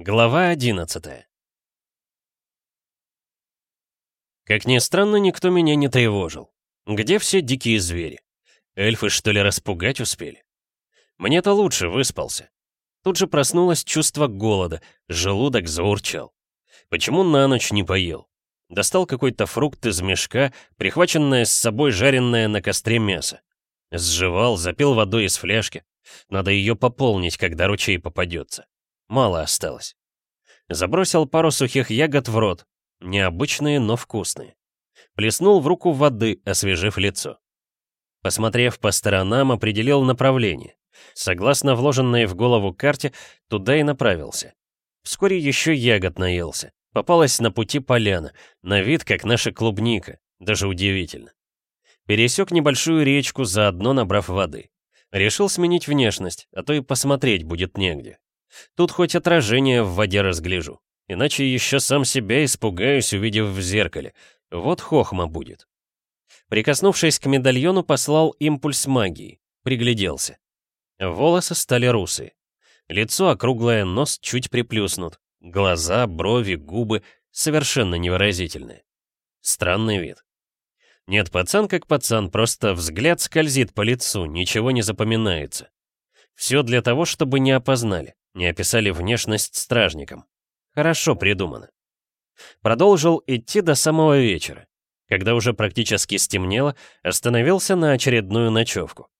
Глава 11 Как ни странно, никто меня не тревожил. Где все дикие звери? Эльфы, что ли, распугать успели? Мне-то лучше выспался. Тут же проснулось чувство голода, желудок заурчал. Почему на ночь не поел? Достал какой-то фрукт из мешка, прихваченное с собой жареное на костре мясо. Сживал, запил водой из фляжки. Надо ее пополнить, когда ручей попадется. Мало осталось. Забросил пару сухих ягод в рот. Необычные, но вкусные. Плеснул в руку воды, освежив лицо. Посмотрев по сторонам, определил направление. Согласно вложенной в голову карте, туда и направился. Вскоре еще ягод наелся. Попалась на пути поляна, на вид как наша клубника, даже удивительно. Пересек небольшую речку, заодно набрав воды. Решил сменить внешность, а то и посмотреть будет негде. Тут хоть отражение в воде разгляжу. Иначе еще сам себя испугаюсь, увидев в зеркале. Вот хохма будет. Прикоснувшись к медальону, послал импульс магии. Пригляделся. Волосы стали русые. Лицо округлое, нос чуть приплюснут. Глаза, брови, губы совершенно невыразительные. Странный вид. Нет, пацан как пацан, просто взгляд скользит по лицу, ничего не запоминается. Все для того, чтобы не опознали не описали внешность стражникам. Хорошо придумано. Продолжил идти до самого вечера. Когда уже практически стемнело, остановился на очередную ночевку.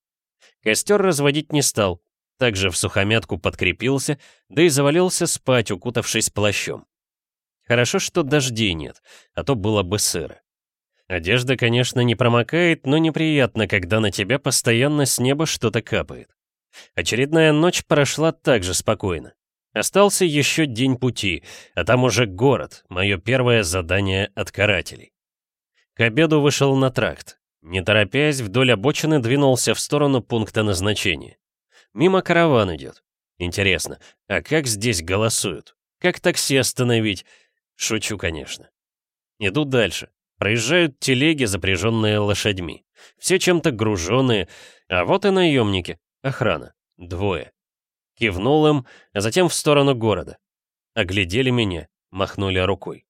Костер разводить не стал, также в сухомятку подкрепился, да и завалился спать, укутавшись плащом. Хорошо, что дождей нет, а то было бы сыро. Одежда, конечно, не промокает, но неприятно, когда на тебя постоянно с неба что-то капает. Очередная ночь прошла так же спокойно. Остался еще день пути, а там уже город, мое первое задание от карателей. К обеду вышел на тракт. Не торопясь, вдоль обочины двинулся в сторону пункта назначения. Мимо караван идет. Интересно, а как здесь голосуют? Как такси остановить? Шучу, конечно. Иду дальше. Проезжают телеги, запряженные лошадьми. Все чем-то груженные, а вот и наемники. Охрана. Двое. Кивнул им, а затем в сторону города. Оглядели меня, махнули рукой.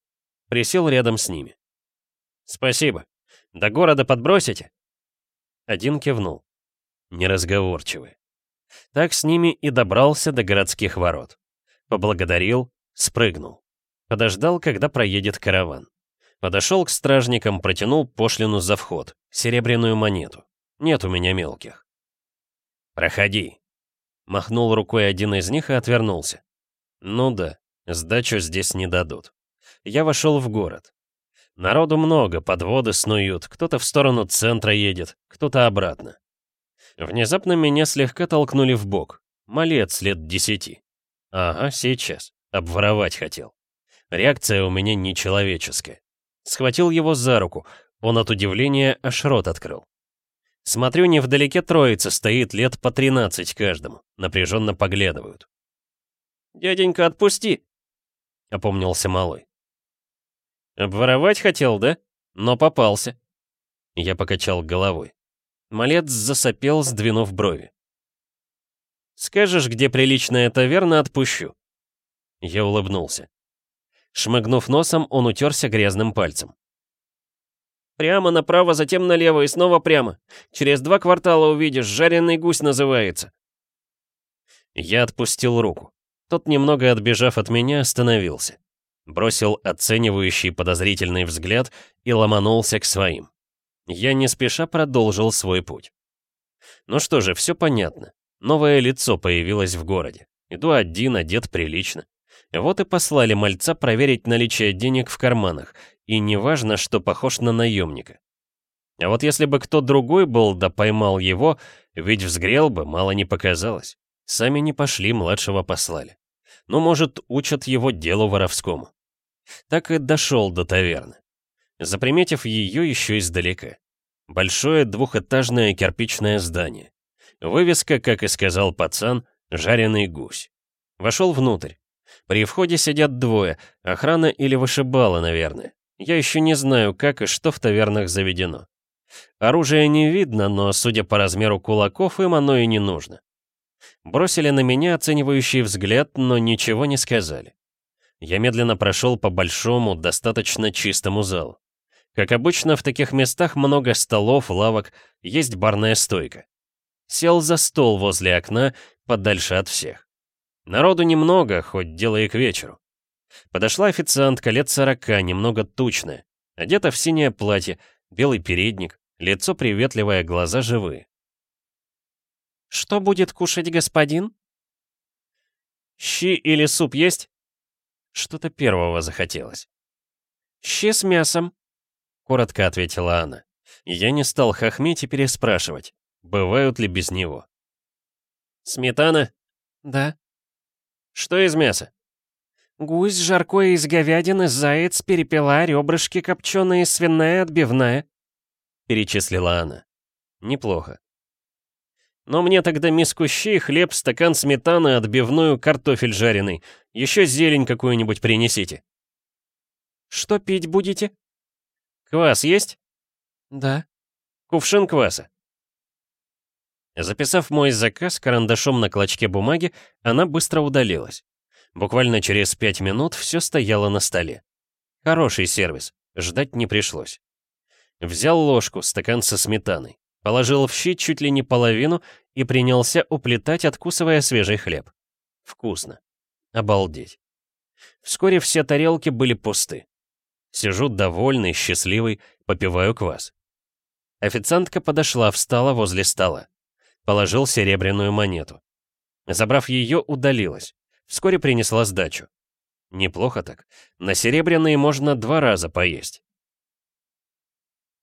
Присел рядом с ними. «Спасибо. До города подбросите?» Один кивнул. Неразговорчивый. Так с ними и добрался до городских ворот. Поблагодарил, спрыгнул. Подождал, когда проедет караван. Подошел к стражникам, протянул пошлину за вход, серебряную монету. Нет у меня мелких. «Проходи», — махнул рукой один из них и отвернулся. «Ну да, сдачу здесь не дадут». Я вошел в город. Народу много, подводы снуют, кто-то в сторону центра едет, кто-то обратно. Внезапно меня слегка толкнули в бок. Малец лет десяти. Ага, сейчас. Обворовать хотел. Реакция у меня нечеловеческая. Схватил его за руку. Он от удивления аж рот открыл. Смотрю, невдалеке троица стоит лет по 13 каждому. Напряженно поглядывают. «Дяденька, отпусти!» — опомнился малой. «Обворовать хотел, да? Но попался». Я покачал головой. Малец засопел, сдвинув брови. «Скажешь, где приличная таверна, отпущу». Я улыбнулся. Шмыгнув носом, он утерся грязным пальцем. Прямо направо, затем налево и снова прямо. Через два квартала увидишь, жареный гусь называется. Я отпустил руку. Тот, немного отбежав от меня, остановился. Бросил оценивающий подозрительный взгляд и ломанулся к своим. Я не спеша продолжил свой путь. Ну что же, все понятно. Новое лицо появилось в городе. Иду один, одет прилично. Вот и послали мальца проверить наличие денег в карманах, и неважно, что похож на наемника. А вот если бы кто другой был, да поймал его, ведь взгрел бы, мало не показалось. Сами не пошли, младшего послали. Ну, может, учат его делу воровскому. Так и дошел до таверны. Заприметив ее еще издалека. Большое двухэтажное кирпичное здание. Вывеска, как и сказал пацан, «Жареный гусь». Вошел внутрь. При входе сидят двое, охрана или вышибала, наверное. Я еще не знаю, как и что в тавернах заведено. Оружия не видно, но, судя по размеру кулаков, им оно и не нужно. Бросили на меня оценивающий взгляд, но ничего не сказали. Я медленно прошел по большому, достаточно чистому залу. Как обычно, в таких местах много столов, лавок, есть барная стойка. Сел за стол возле окна, подальше от всех. Народу немного, хоть дело и к вечеру. Подошла официантка лет сорока, немного тучная, одета в синее платье, белый передник, лицо приветливое, глаза живые. «Что будет кушать господин?» «Щи или суп есть?» Что-то первого захотелось. «Щи с мясом», — коротко ответила она. Я не стал хохметь и переспрашивать, бывают ли без него. «Сметана?» «Да». «Что из мяса?» «Гусь, жаркое из говядины, заяц, перепела, ребрышки копченые, свиная, отбивная», — перечислила она. «Неплохо. Но мне тогда миску щей, хлеб, стакан сметаны, отбивную, картофель жареный. Еще зелень какую-нибудь принесите. Что пить будете? Квас есть? Да. Кувшин кваса. Записав мой заказ карандашом на клочке бумаги, она быстро удалилась. Буквально через пять минут все стояло на столе. Хороший сервис, ждать не пришлось. Взял ложку, стакан со сметаной. Положил в щи чуть ли не половину и принялся уплетать, откусывая свежий хлеб. Вкусно. Обалдеть. Вскоре все тарелки были пусты. Сижу довольный, счастливый, попиваю квас. Официантка подошла, встала возле стола. Положил серебряную монету. Забрав ее, удалилась. Вскоре принесла сдачу. Неплохо так. На серебряные можно два раза поесть.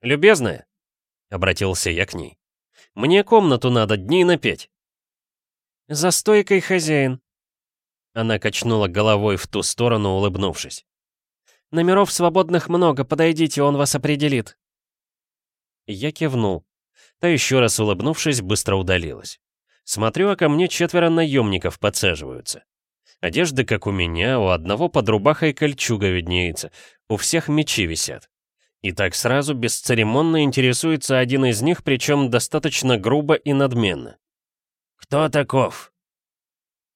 «Любезная», — обратился я к ней. «Мне комнату надо дней на пять». «За стойкой хозяин». Она качнула головой в ту сторону, улыбнувшись. «Номеров свободных много, подойдите, он вас определит». Я кивнул. Та еще раз улыбнувшись, быстро удалилась. Смотрю, а ко мне четверо наемников подсаживаются. Одежда, как у меня, у одного под рубахой кольчуга виднеется, у всех мечи висят. И так сразу бесцеремонно интересуется один из них, причем достаточно грубо и надменно. «Кто таков?»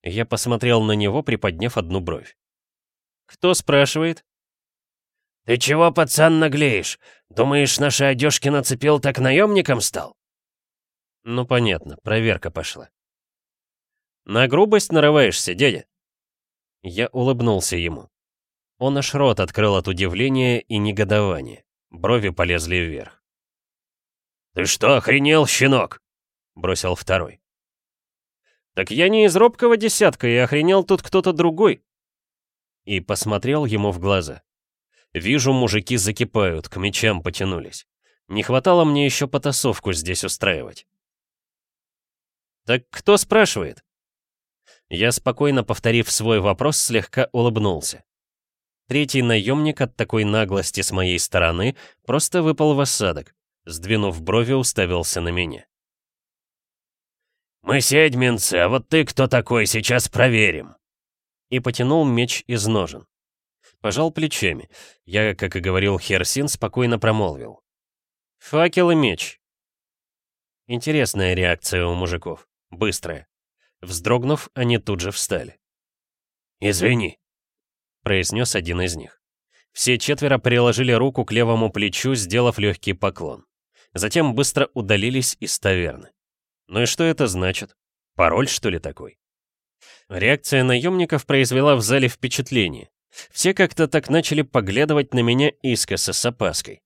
Я посмотрел на него, приподняв одну бровь. «Кто спрашивает?» «Ты чего, пацан, наглеешь? Думаешь, наши одежки нацепил, так наемником стал?» «Ну, понятно, проверка пошла». «На грубость нарываешься, дядя?» Я улыбнулся ему. Он аж рот открыл от удивления и негодования. Брови полезли вверх. «Ты что, охренел, щенок?» — бросил второй. «Так я не из робкого десятка, и охренел тут кто-то другой». И посмотрел ему в глаза. Вижу, мужики закипают, к мечам потянулись. Не хватало мне еще потасовку здесь устраивать. «Так кто спрашивает?» Я, спокойно повторив свой вопрос, слегка улыбнулся. Третий наемник от такой наглости с моей стороны просто выпал в осадок. Сдвинув брови, уставился на меня. «Мы седьминцы, а вот ты кто такой, сейчас проверим!» И потянул меч из ножен. Пожал плечами. Я, как и говорил Херсин, спокойно промолвил. «Факел и меч». Интересная реакция у мужиков. Быстрая. Вздрогнув, они тут же встали. «Извини», — произнес один из них. Все четверо приложили руку к левому плечу, сделав легкий поклон. Затем быстро удалились из таверны. Ну и что это значит? Пароль, что ли, такой? Реакция наемников произвела в зале впечатление. Все как-то так начали поглядывать на меня искоса с опаской.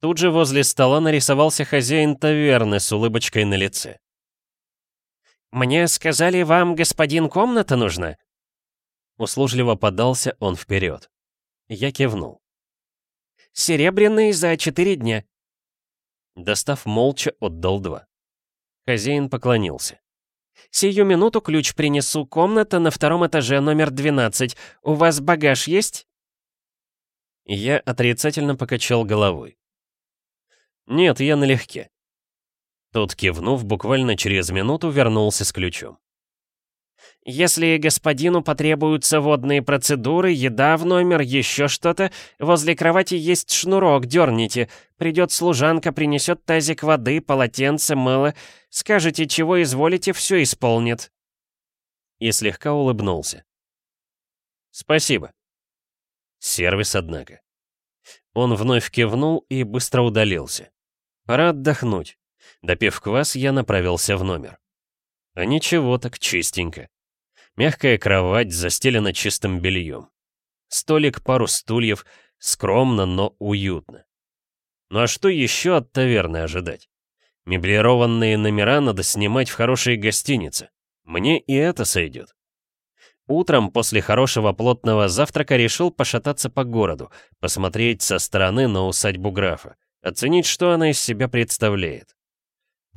Тут же возле стола нарисовался хозяин таверны с улыбочкой на лице. «Мне сказали, вам, господин, комната нужна?» Услужливо подался он вперед. Я кивнул. «Серебряный за четыре дня». Достав молча, отдал два. Хозяин поклонился. «Сию минуту ключ принесу. Комната на втором этаже, номер 12. У вас багаж есть?» Я отрицательно покачал головой. «Нет, я налегке». Тот, кивнув, буквально через минуту вернулся с ключом. Если господину потребуются водные процедуры, еда в номер, еще что-то, возле кровати есть шнурок, дерните. Придет служанка, принесет тазик воды, полотенце, мыло. Скажете, чего изволите, все исполнит. И слегка улыбнулся. Спасибо. Сервис, однако. Он вновь кивнул и быстро удалился. Пора отдохнуть. Допив квас, я направился в номер. А ничего так чистенько. Мягкая кровать застелена чистым бельем. Столик, пару стульев, скромно, но уютно. Ну а что еще от таверны ожидать? Меблированные номера надо снимать в хорошей гостинице. Мне и это сойдет. Утром после хорошего плотного завтрака решил пошататься по городу, посмотреть со стороны на усадьбу графа, оценить, что она из себя представляет.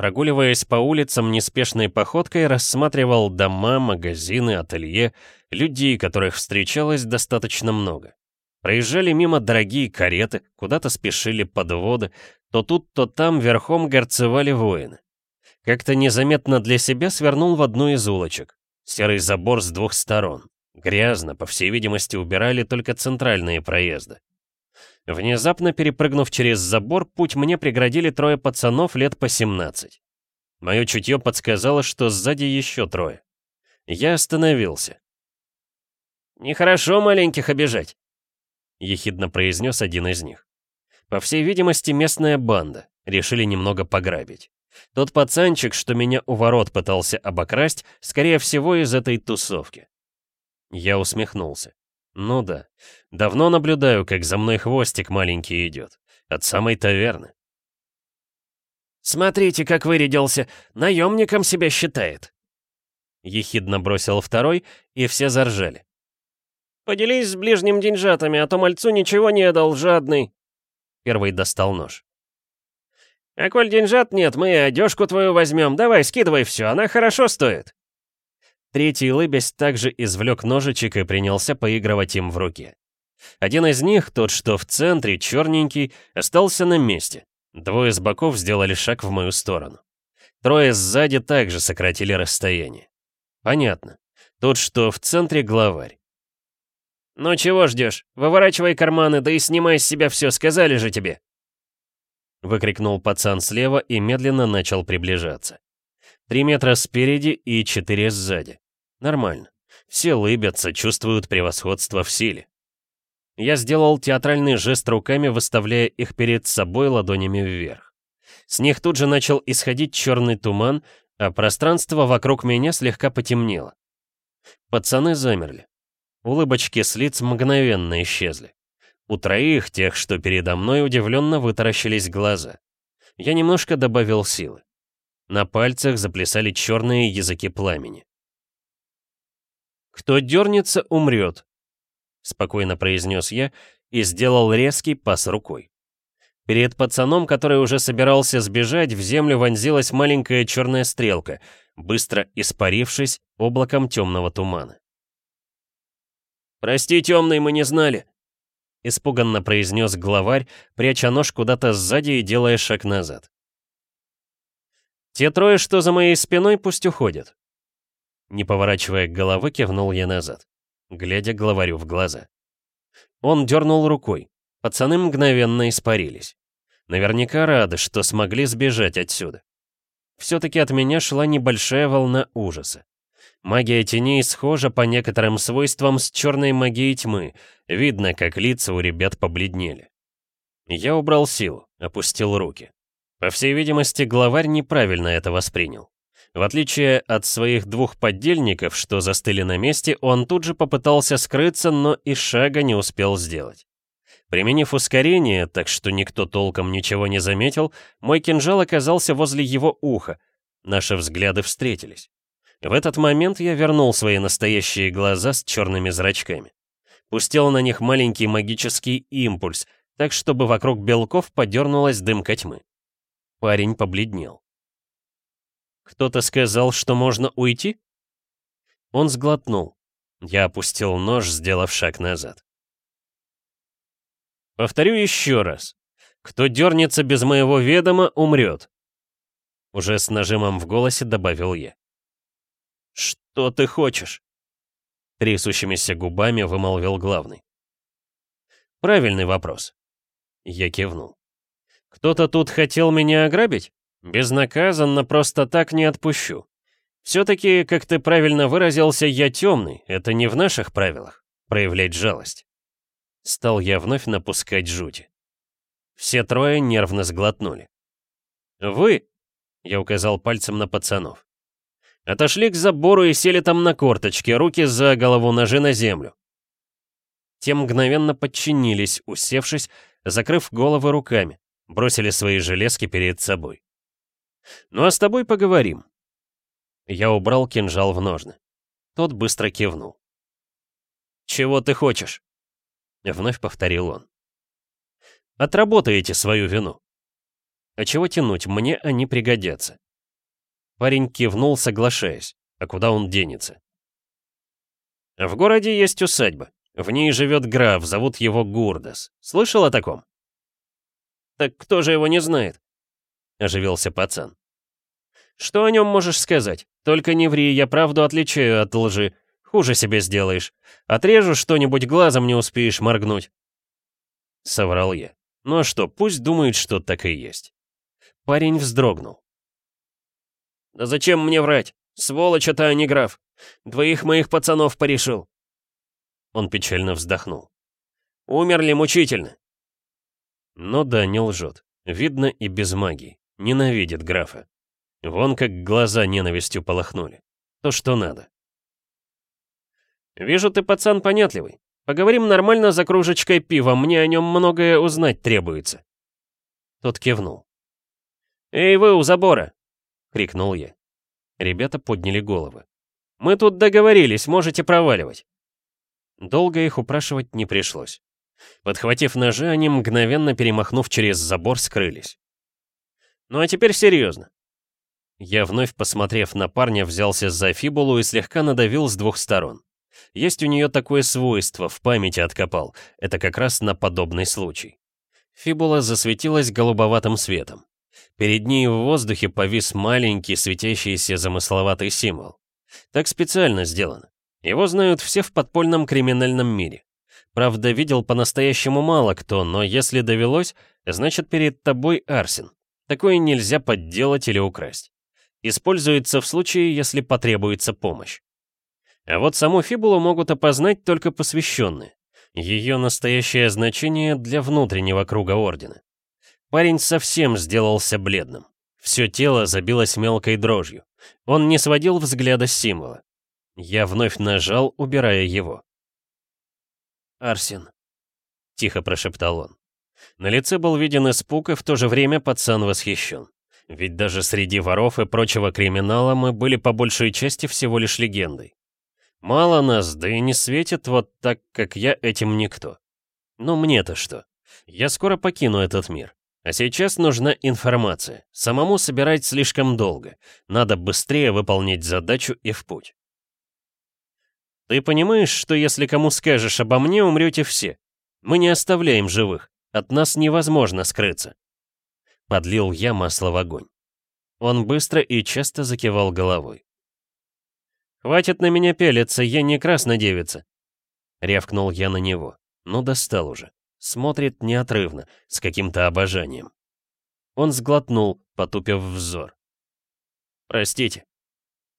Прогуливаясь по улицам неспешной походкой, рассматривал дома, магазины, ателье, людей, которых встречалось достаточно много. Проезжали мимо дорогие кареты, куда-то спешили подводы, то тут, то там верхом горцевали воины. Как-то незаметно для себя свернул в одну из улочек. Серый забор с двух сторон. Грязно, по всей видимости, убирали только центральные проезды. Внезапно перепрыгнув через забор, путь мне преградили трое пацанов лет по 17. Мое чутье подсказало, что сзади еще трое. Я остановился. «Нехорошо маленьких обижать», — ехидно произнес один из них. По всей видимости, местная банда. Решили немного пограбить. Тот пацанчик, что меня у ворот пытался обокрасть, скорее всего, из этой тусовки. Я усмехнулся. Ну да, давно наблюдаю, как за мной хвостик маленький идет. От самой таверны. «Смотрите, как вырядился! Наемником себя считает!» Ехидно бросил второй, и все заржали. «Поделись с ближним деньжатами, а то мальцу ничего не дал, жадный!» Первый достал нож. «А коль деньжат нет, мы одежку твою возьмем. Давай, скидывай все, она хорошо стоит». Третий лыбясь также извлек ножичек и принялся поигрывать им в руке. Один из них, тот, что в центре, черненький, остался на месте. Двое с боков сделали шаг в мою сторону. Трое сзади также сократили расстояние. Понятно. Тот, что в центре, главарь. «Ну чего ждешь? Выворачивай карманы, да и снимай с себя все, сказали же тебе!» Выкрикнул пацан слева и медленно начал приближаться. Три метра спереди и четыре сзади. Нормально. Все лыбятся, чувствуют превосходство в силе. Я сделал театральный жест руками, выставляя их перед собой ладонями вверх. С них тут же начал исходить черный туман, а пространство вокруг меня слегка потемнело. Пацаны замерли. Улыбочки с лиц мгновенно исчезли. У троих, тех, что передо мной, удивленно вытаращились глаза. Я немножко добавил силы. На пальцах заплясали черные языки пламени. «Кто дернется, умрет», — спокойно произнес я и сделал резкий пас рукой. Перед пацаном, который уже собирался сбежать, в землю вонзилась маленькая черная стрелка, быстро испарившись облаком темного тумана. «Прости, темный, мы не знали», — испуганно произнес главарь, пряча нож куда-то сзади и делая шаг назад. «Те трое, что за моей спиной, пусть уходят». Не поворачивая головы, кивнул я назад, глядя главарю в глаза. Он дернул рукой. Пацаны мгновенно испарились. Наверняка рады, что смогли сбежать отсюда. Все-таки от меня шла небольшая волна ужаса. Магия теней схожа по некоторым свойствам с черной магией тьмы. Видно, как лица у ребят побледнели. Я убрал силу, опустил руки. По всей видимости, главарь неправильно это воспринял. В отличие от своих двух поддельников, что застыли на месте, он тут же попытался скрыться, но и шага не успел сделать. Применив ускорение, так что никто толком ничего не заметил, мой кинжал оказался возле его уха. Наши взгляды встретились. В этот момент я вернул свои настоящие глаза с черными зрачками. Пустил на них маленький магический импульс, так чтобы вокруг белков подернулась дымка тьмы. Парень побледнел. «Кто-то сказал, что можно уйти?» Он сглотнул. Я опустил нож, сделав шаг назад. «Повторю еще раз. Кто дернется без моего ведома, умрет», — уже с нажимом в голосе добавил я. «Что ты хочешь?» Трясущимися губами вымолвил главный. «Правильный вопрос». Я кивнул. «Кто-то тут хотел меня ограбить? Безнаказанно просто так не отпущу. Все-таки, как ты правильно выразился, я темный. Это не в наших правилах. Проявлять жалость». Стал я вновь напускать жути. Все трое нервно сглотнули. «Вы?» — я указал пальцем на пацанов. Отошли к забору и сели там на корточки, руки за голову, ножи на землю. Те мгновенно подчинились, усевшись, закрыв головы руками, бросили свои железки перед собой. «Ну а с тобой поговорим». Я убрал кинжал в ножны. Тот быстро кивнул. «Чего ты хочешь?» Вновь повторил он. «Отработаете свою вину. А чего тянуть, мне они пригодятся». Парень кивнул, соглашаясь. А куда он денется? В городе есть усадьба. В ней живет граф, зовут его Гурдас. Слышал о таком? Так кто же его не знает? Оживился пацан. Что о нем можешь сказать? Только не ври, я правду отличаю от лжи. Хуже себе сделаешь. Отрежу что-нибудь, глазом не успеешь моргнуть. Соврал я. Ну а что, пусть думает, что так и есть. Парень вздрогнул. «Да зачем мне врать? Сволочь это, а не граф. Двоих моих пацанов порешил. Он печально вздохнул. «Умерли мучительно». Но да, не лжет. Видно и без магии. Ненавидит графа. Вон как глаза ненавистью полохнули. То, что надо. «Вижу, ты пацан понятливый. Поговорим нормально за кружечкой пива, мне о нем многое узнать требуется». Тот кивнул. «Эй, вы у забора!» — крикнул я. Ребята подняли головы. «Мы тут договорились, можете проваливать». Долго их упрашивать не пришлось. Подхватив ножи, они, мгновенно перемахнув через забор, скрылись. Ну а теперь серьезно. Я, вновь посмотрев на парня, взялся за фибулу и слегка надавил с двух сторон. Есть у нее такое свойство, в памяти откопал. Это как раз на подобный случай. Фибула засветилась голубоватым светом. Перед ней в воздухе повис маленький светящийся замысловатый символ. Так специально сделано. Его знают все в подпольном криминальном мире. Правда, видел по-настоящему мало кто, но если довелось, значит перед тобой Арсен. Такое нельзя подделать или украсть. Используется в случае, если потребуется помощь. А вот саму фибулу могут опознать только посвященные. Ее настоящее значение для внутреннего круга Ордена. Парень совсем сделался бледным. Все тело забилось мелкой дрожью. Он не сводил взгляда с символа. Я вновь нажал, убирая его. «Арсен», — тихо прошептал он. На лице был виден испуг, и в то же время пацан восхищен. Ведь даже среди воров и прочего криминала мы были по большей части всего лишь легендой. Мало нас, да и не светит вот так, как я, этим никто. Но мне-то что? Я скоро покину этот мир. А сейчас нужна информация. Самому собирать слишком долго. Надо быстрее выполнить задачу и в путь. Ты понимаешь, что если кому скажешь обо мне, умрете все? Мы не оставляем живых. От нас невозможно скрыться. Подлил я масло в огонь. Он быстро и часто закивал головой. «Хватит на меня пелиться, я не краснодевица!» Рявкнул я на него. Ну, достал уже. Смотрит неотрывно, с каким-то обожанием. Он сглотнул, потупив взор. «Простите».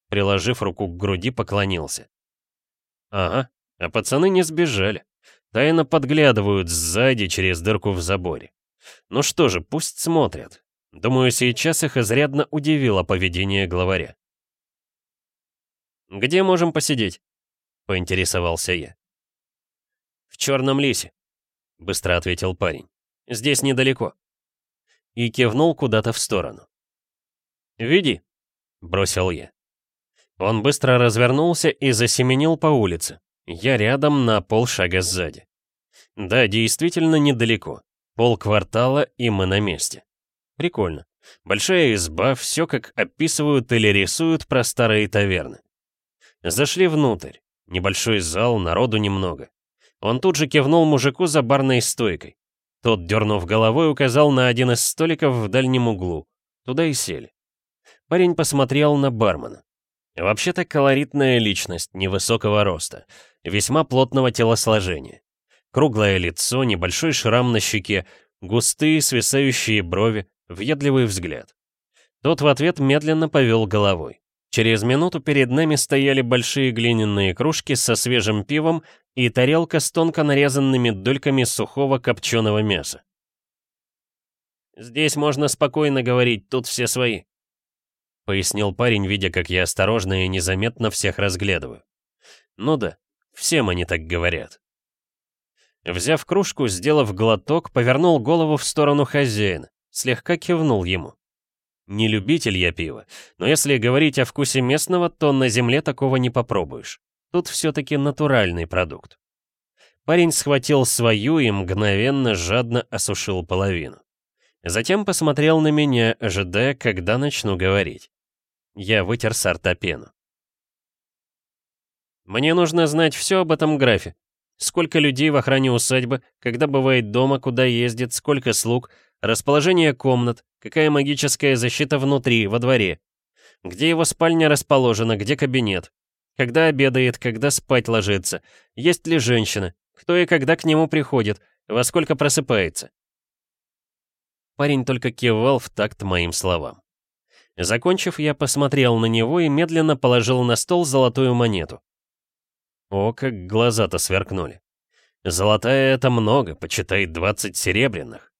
Приложив руку к груди, поклонился. Ага, а пацаны не сбежали. Тайно подглядывают сзади через дырку в заборе. Ну что же, пусть смотрят. Думаю, сейчас их изрядно удивило поведение главаря. «Где можем посидеть?» — поинтересовался я. «В черном лисе», — быстро ответил парень. «Здесь недалеко». И кивнул куда-то в сторону. «Веди», — бросил я. Он быстро развернулся и засеменил по улице. Я рядом на полшага сзади. Да, действительно недалеко. Полквартала, и мы на месте. Прикольно. Большая изба, все как описывают или рисуют про старые таверны. Зашли внутрь. Небольшой зал, народу немного. Он тут же кивнул мужику за барной стойкой. Тот, дернув головой, указал на один из столиков в дальнем углу. Туда и сели. Парень посмотрел на бармена. Вообще-то колоритная личность невысокого роста, весьма плотного телосложения. Круглое лицо, небольшой шрам на щеке, густые свисающие брови, въедливый взгляд. Тот в ответ медленно повел головой. Через минуту перед нами стояли большие глиняные кружки со свежим пивом и тарелка с тонко нарезанными дольками сухого копченого мяса. «Здесь можно спокойно говорить, тут все свои», — пояснил парень, видя, как я осторожно и незаметно всех разглядываю. «Ну да, всем они так говорят». Взяв кружку, сделав глоток, повернул голову в сторону хозяина, слегка кивнул ему. Не любитель я пива, но если говорить о вкусе местного, то на земле такого не попробуешь. Тут все-таки натуральный продукт. Парень схватил свою и мгновенно жадно осушил половину. Затем посмотрел на меня, ожидая, когда начну говорить. Я вытер с рта пену. «Мне нужно знать все об этом графе. Сколько людей в охране усадьбы, когда бывает дома, куда ездит, сколько слуг, расположение комнат, какая магическая защита внутри, во дворе. Где его спальня расположена, где кабинет. Когда обедает, когда спать ложится. Есть ли женщина, кто и когда к нему приходит, во сколько просыпается. Парень только кивал в такт моим словам. Закончив, я посмотрел на него и медленно положил на стол золотую монету. О, как глаза-то сверкнули. Золотая — это много, почитай 20 серебряных.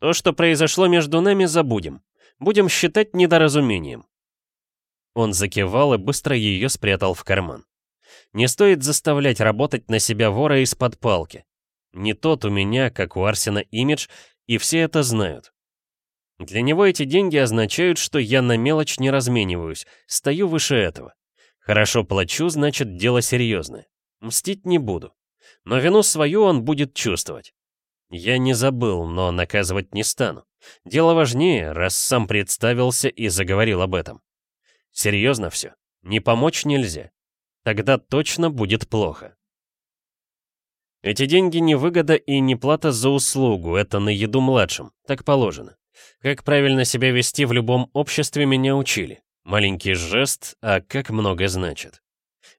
То, что произошло между нами, забудем. Будем считать недоразумением. Он закивал и быстро ее спрятал в карман. Не стоит заставлять работать на себя вора из-под палки. Не тот у меня, как у Арсена, имидж, и все это знают. Для него эти деньги означают, что я на мелочь не размениваюсь, стою выше этого. Хорошо плачу, значит, дело серьезное. Мстить не буду. Но вину свою он будет чувствовать. Я не забыл, но наказывать не стану. Дело важнее, раз сам представился и заговорил об этом. Серьезно все. Не помочь нельзя. Тогда точно будет плохо. Эти деньги не выгода и не плата за услугу, это на еду младшим, так положено. Как правильно себя вести в любом обществе меня учили. Маленький жест, а как много значит.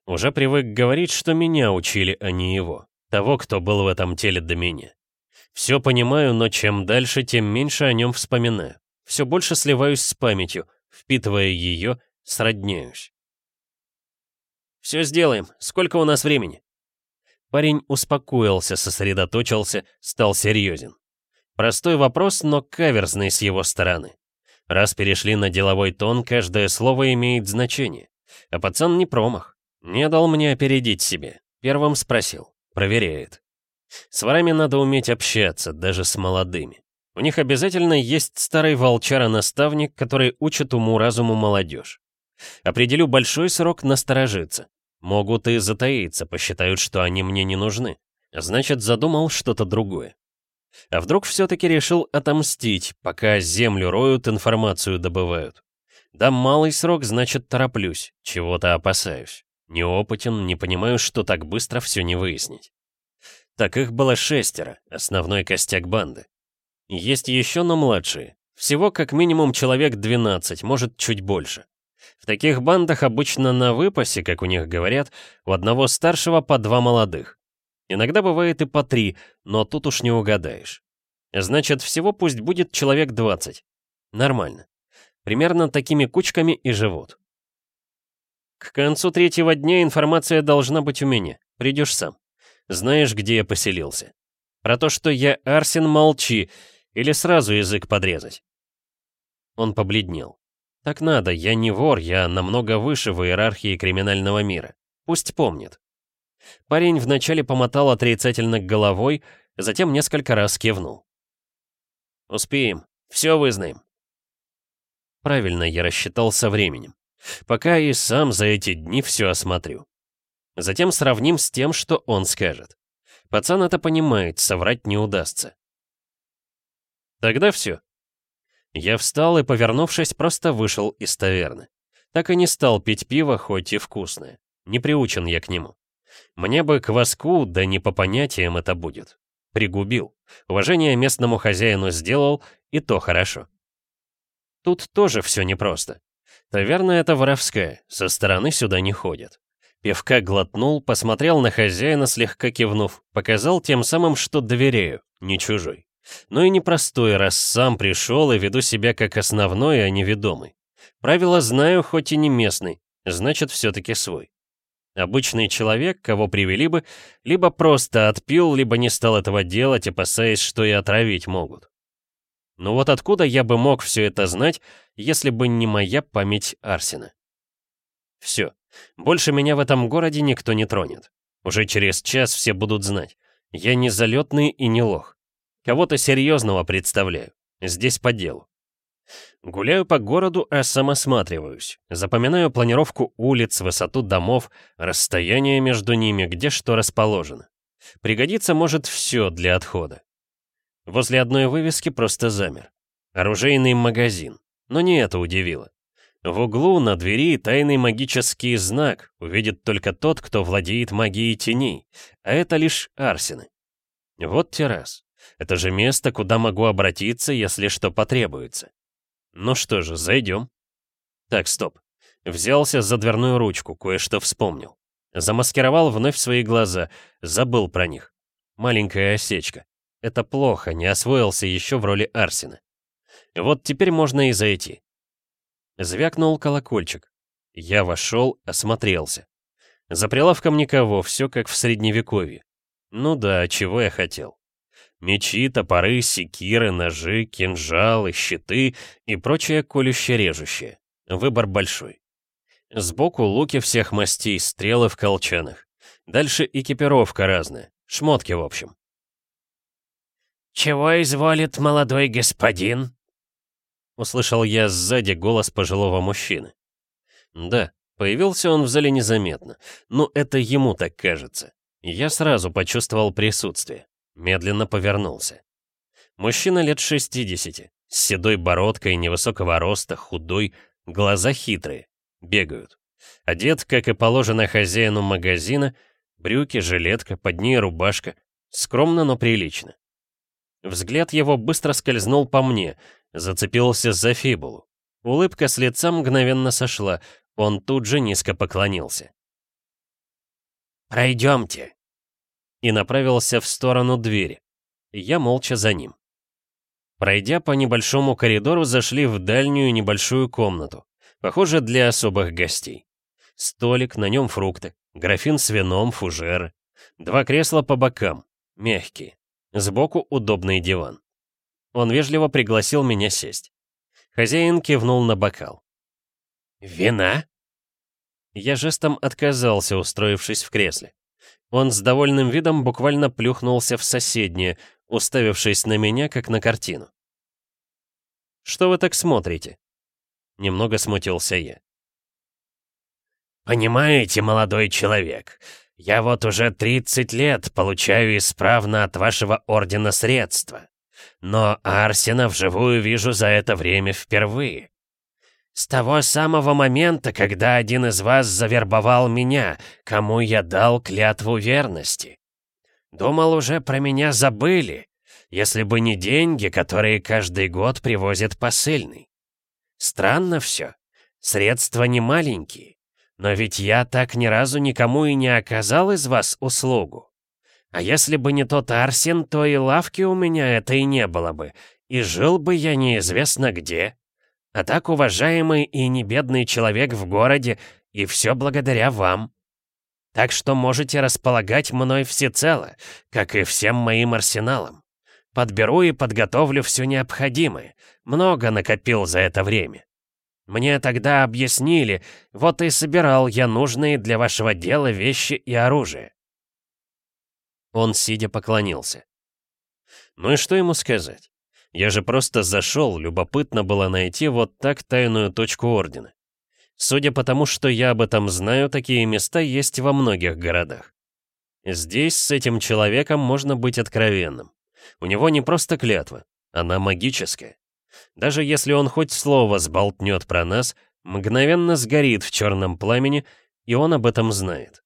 Уже привык говорить, что меня учили, а не его. Того, кто был в этом теле до меня. Все понимаю, но чем дальше, тем меньше о нем вспоминаю. Все больше сливаюсь с памятью, впитывая ее, сродняюсь. «Все сделаем. Сколько у нас времени?» Парень успокоился, сосредоточился, стал серьезен. Простой вопрос, но каверзный с его стороны. Раз перешли на деловой тон, каждое слово имеет значение. А пацан не промах. Не дал мне опередить себе. Первым спросил. Проверяет. С ворами надо уметь общаться, даже с молодыми. У них обязательно есть старый волчара-наставник, который учит уму-разуму молодежь. Определю большой срок насторожиться. Могут и затаиться, посчитают, что они мне не нужны. Значит, задумал что-то другое. А вдруг все-таки решил отомстить, пока землю роют, информацию добывают. Да малый срок, значит, тороплюсь, чего-то опасаюсь. Неопытен, не понимаю, что так быстро все не выяснить. Так их было шестеро, основной костяк банды. Есть еще, но младшие. Всего как минимум человек 12, может, чуть больше. В таких бандах обычно на выпасе, как у них говорят, у одного старшего по два молодых. Иногда бывает и по три, но тут уж не угадаешь. Значит, всего пусть будет человек 20. Нормально. Примерно такими кучками и живут. К концу третьего дня информация должна быть у меня. Придешь сам. Знаешь, где я поселился. Про то, что я Арсен, молчи, или сразу язык подрезать. Он побледнел. Так надо, я не вор, я намного выше в иерархии криминального мира. Пусть помнит. Парень вначале помотал отрицательно головой, затем несколько раз кивнул. «Успеем. Все вызнаем». Правильно я рассчитал со временем. Пока и сам за эти дни все осмотрю. Затем сравним с тем, что он скажет. Пацан это понимает, соврать не удастся. Тогда все. Я встал и, повернувшись, просто вышел из таверны. Так и не стал пить пиво, хоть и вкусное. Не приучен я к нему. Мне бы кваску, да не по понятиям это будет. Пригубил. Уважение местному хозяину сделал, и то хорошо. Тут тоже все непросто. Таверна это воровская, со стороны сюда не ходят. Певка глотнул, посмотрел на хозяина, слегка кивнув, показал тем самым, что доверяю, не чужой. Но и непростой, раз сам пришел и веду себя как основной, а не ведомый. Правила знаю, хоть и не местный, значит, все-таки свой. Обычный человек, кого привели бы, либо просто отпил, либо не стал этого делать, опасаясь, что и отравить могут. Но вот откуда я бы мог все это знать, если бы не моя память Арсена? Все. Больше меня в этом городе никто не тронет. Уже через час все будут знать. Я не залетный и не лох. Кого-то серьезного представляю. Здесь по делу. Гуляю по городу, а сам осматриваюсь. Запоминаю планировку улиц, высоту домов, расстояние между ними, где что расположено. Пригодится может все для отхода. Возле одной вывески просто замер. Оружейный магазин. Но не это удивило. В углу на двери тайный магический знак увидит только тот, кто владеет магией теней, а это лишь арсены. Вот террас. Это же место, куда могу обратиться, если что потребуется. Ну что же, зайдем. Так, стоп. Взялся за дверную ручку, кое-что вспомнил. Замаскировал вновь свои глаза, забыл про них. Маленькая осечка. Это плохо, не освоился еще в роли Арсена. Вот теперь можно и зайти. Звякнул колокольчик. Я вошел, осмотрелся. За прилавком никого, все как в средневековье. Ну да, чего я хотел. Мечи, топоры, секиры, ножи, кинжалы, щиты и прочее колюще-режущее. Выбор большой. Сбоку луки всех мастей, стрелы в колчанах. Дальше экипировка разная, шмотки в общем. «Чего изволит молодой господин?» Услышал я сзади голос пожилого мужчины. Да, появился он в зале незаметно, но это ему так кажется. Я сразу почувствовал присутствие. Медленно повернулся. Мужчина лет 60, с седой бородкой, невысокого роста, худой, глаза хитрые, бегают. Одет, как и положено хозяину магазина, брюки, жилетка, под ней рубашка. Скромно, но прилично. Взгляд его быстро скользнул по мне, зацепился за фибулу. Улыбка с лица мгновенно сошла, он тут же низко поклонился. «Пройдемте», и направился в сторону двери. Я молча за ним. Пройдя по небольшому коридору, зашли в дальнюю небольшую комнату, похоже, для особых гостей. Столик, на нем фрукты, графин с вином, фужеры. Два кресла по бокам, мягкие. Сбоку удобный диван. Он вежливо пригласил меня сесть. Хозяин кивнул на бокал. «Вина?» Я жестом отказался, устроившись в кресле. Он с довольным видом буквально плюхнулся в соседнее, уставившись на меня, как на картину. «Что вы так смотрите?» Немного смутился я. «Понимаете, молодой человек, я вот уже 30 лет получаю исправно от вашего ордена средства, но Арсена вживую вижу за это время впервые. С того самого момента, когда один из вас завербовал меня, кому я дал клятву верности. Думал, уже про меня забыли, если бы не деньги, которые каждый год привозит посыльный. Странно все. Средства не маленькие. Но ведь я так ни разу никому и не оказал из вас услугу. А если бы не тот Арсен, то и лавки у меня это и не было бы, и жил бы я неизвестно где. А так уважаемый и небедный человек в городе, и все благодаря вам. Так что можете располагать мной всецело, как и всем моим арсеналом. Подберу и подготовлю все необходимое. Много накопил за это время. Мне тогда объяснили, вот и собирал я нужные для вашего дела вещи и оружие. Он сидя поклонился. Ну и что ему сказать? Я же просто зашел, любопытно было найти вот так тайную точку Ордена. Судя по тому, что я об этом знаю, такие места есть во многих городах. Здесь с этим человеком можно быть откровенным. У него не просто клятва, она магическая. Даже если он хоть слово сболтнет про нас, мгновенно сгорит в черном пламени, и он об этом знает.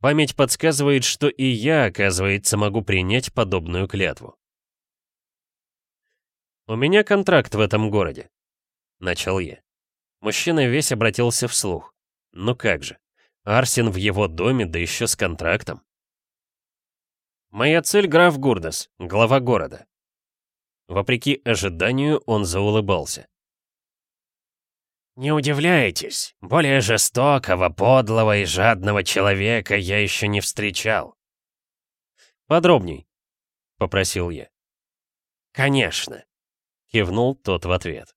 Память подсказывает, что и я, оказывается, могу принять подобную клятву. «У меня контракт в этом городе», — начал я. Мужчина весь обратился вслух. Ну как же, Арсен в его доме, да еще с контрактом. «Моя цель — граф Гурдас, глава города». Вопреки ожиданию, он заулыбался. «Не удивляйтесь, более жестокого, подлого и жадного человека я еще не встречал». «Подробней», — попросил я. «Конечно», — кивнул тот в ответ.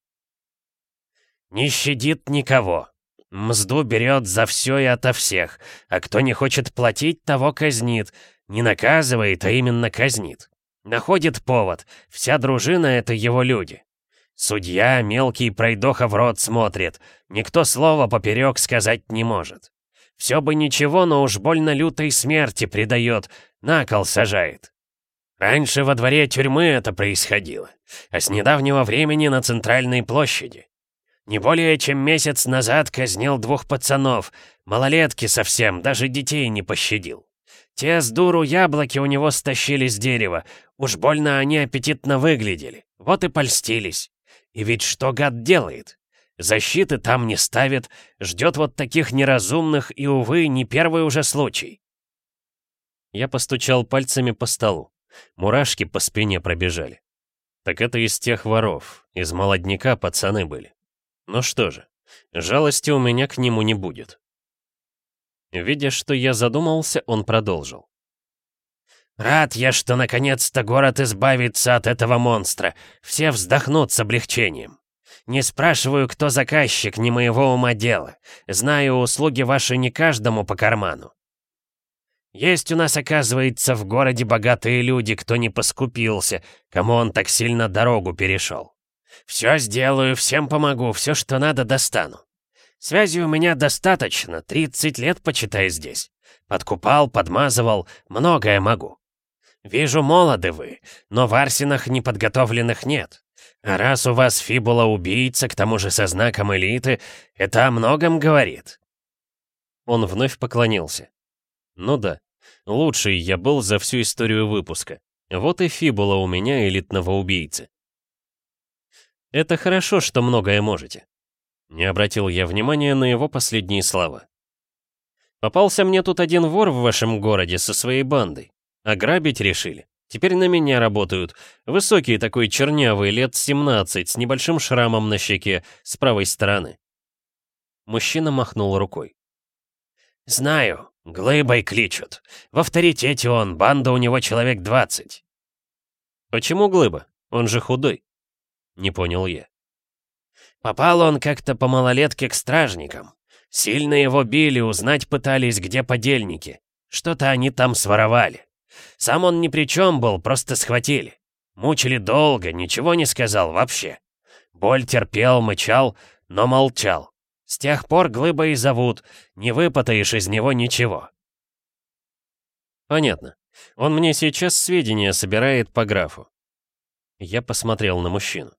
«Не щадит никого. Мзду берет за все и ото всех, а кто не хочет платить, того казнит. Не наказывает, а именно казнит. Находит повод, вся дружина — это его люди. Судья, мелкий пройдоха в рот смотрит, никто слова поперек сказать не может. Все бы ничего, но уж больно лютой смерти предает, на кол сажает. Раньше во дворе тюрьмы это происходило, а с недавнего времени на центральной площади. Не более чем месяц назад казнил двух пацанов, малолетки совсем, даже детей не пощадил. Те с дуру яблоки у него стащили с дерева, уж больно они аппетитно выглядели, вот и польстились. И ведь что гад делает? Защиты там не ставит, ждет вот таких неразумных и, увы, не первый уже случай. Я постучал пальцами по столу. Мурашки по спине пробежали. Так это из тех воров, из молодняка пацаны были. Ну что же, жалости у меня к нему не будет. Видя, что я задумался, он продолжил. «Рад я, что наконец-то город избавится от этого монстра. Все вздохнут с облегчением. Не спрашиваю, кто заказчик, не моего ума дело. Знаю, услуги ваши не каждому по карману. Есть у нас, оказывается, в городе богатые люди, кто не поскупился, кому он так сильно дорогу перешел. Все сделаю, всем помогу, все, что надо, достану. Связи у меня достаточно, 30 лет, почитай, здесь. Подкупал, подмазывал, многое могу. «Вижу, молоды вы, но в арсенах неподготовленных нет. А раз у вас фибула убийца, к тому же со знаком элиты, это о многом говорит». Он вновь поклонился. «Ну да, лучший я был за всю историю выпуска. Вот и фибула у меня элитного убийцы». «Это хорошо, что многое можете». Не обратил я внимания на его последние слова. «Попался мне тут один вор в вашем городе со своей бандой. Ограбить решили. Теперь на меня работают. Высокий такой чернявый, лет 17, с небольшим шрамом на щеке, с правой стороны. Мужчина махнул рукой. «Знаю, глыбой кличут. В авторитете он, банда у него человек 20. «Почему глыба? Он же худой». Не понял я. Попал он как-то по малолетке к стражникам. Сильно его били, узнать пытались, где подельники. Что-то они там своровали. Сам он ни при чем был, просто схватили. Мучили долго, ничего не сказал вообще. Боль терпел, мычал, но молчал. С тех пор глыба и зовут, не выпотаешь из него ничего. Понятно. Он мне сейчас сведения собирает по графу. Я посмотрел на мужчину.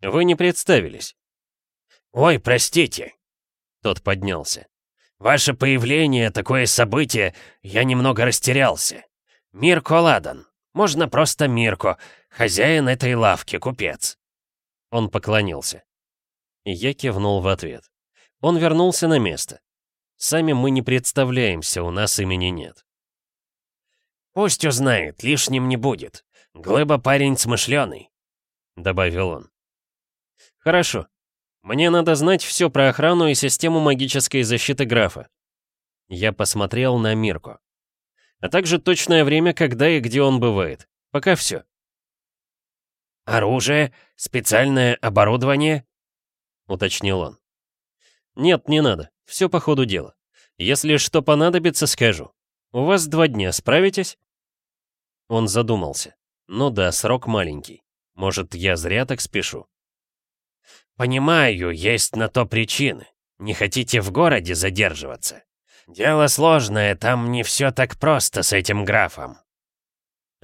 Вы не представились. «Ой, простите!» Тот поднялся. «Ваше появление, такое событие, я немного растерялся. «Мирко Ладан. Можно просто Мирко. Хозяин этой лавки, купец». Он поклонился. Я кивнул в ответ. Он вернулся на место. Сами мы не представляемся, у нас имени нет. «Пусть узнает, лишним не будет. Глыба парень смышленый», — добавил он. «Хорошо. Мне надо знать все про охрану и систему магической защиты графа». Я посмотрел на Мирку а также точное время, когда и где он бывает. Пока все. «Оружие? Специальное оборудование?» — уточнил он. «Нет, не надо. Все по ходу дела. Если что понадобится, скажу. У вас два дня, справитесь?» Он задумался. «Ну да, срок маленький. Может, я зря так спешу?» «Понимаю, есть на то причины. Не хотите в городе задерживаться?» «Дело сложное, там не все так просто с этим графом»,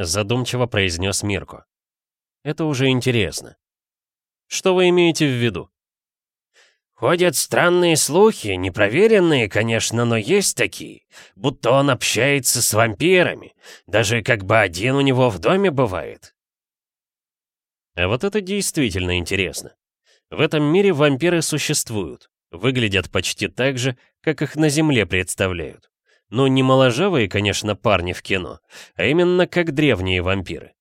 задумчиво произнес Мирко. «Это уже интересно. Что вы имеете в виду?» Ходят странные слухи, непроверенные, конечно, но есть такие, будто он общается с вампирами, даже как бы один у него в доме бывает. А вот это действительно интересно. В этом мире вампиры существуют. Выглядят почти так же, как их на Земле представляют. Но не моложавые, конечно, парни в кино, а именно как древние вампиры.